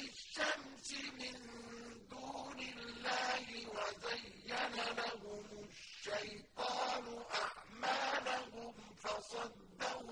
بالشمس من دون الله وزين لهم الشيطان أعمالهم فصدهم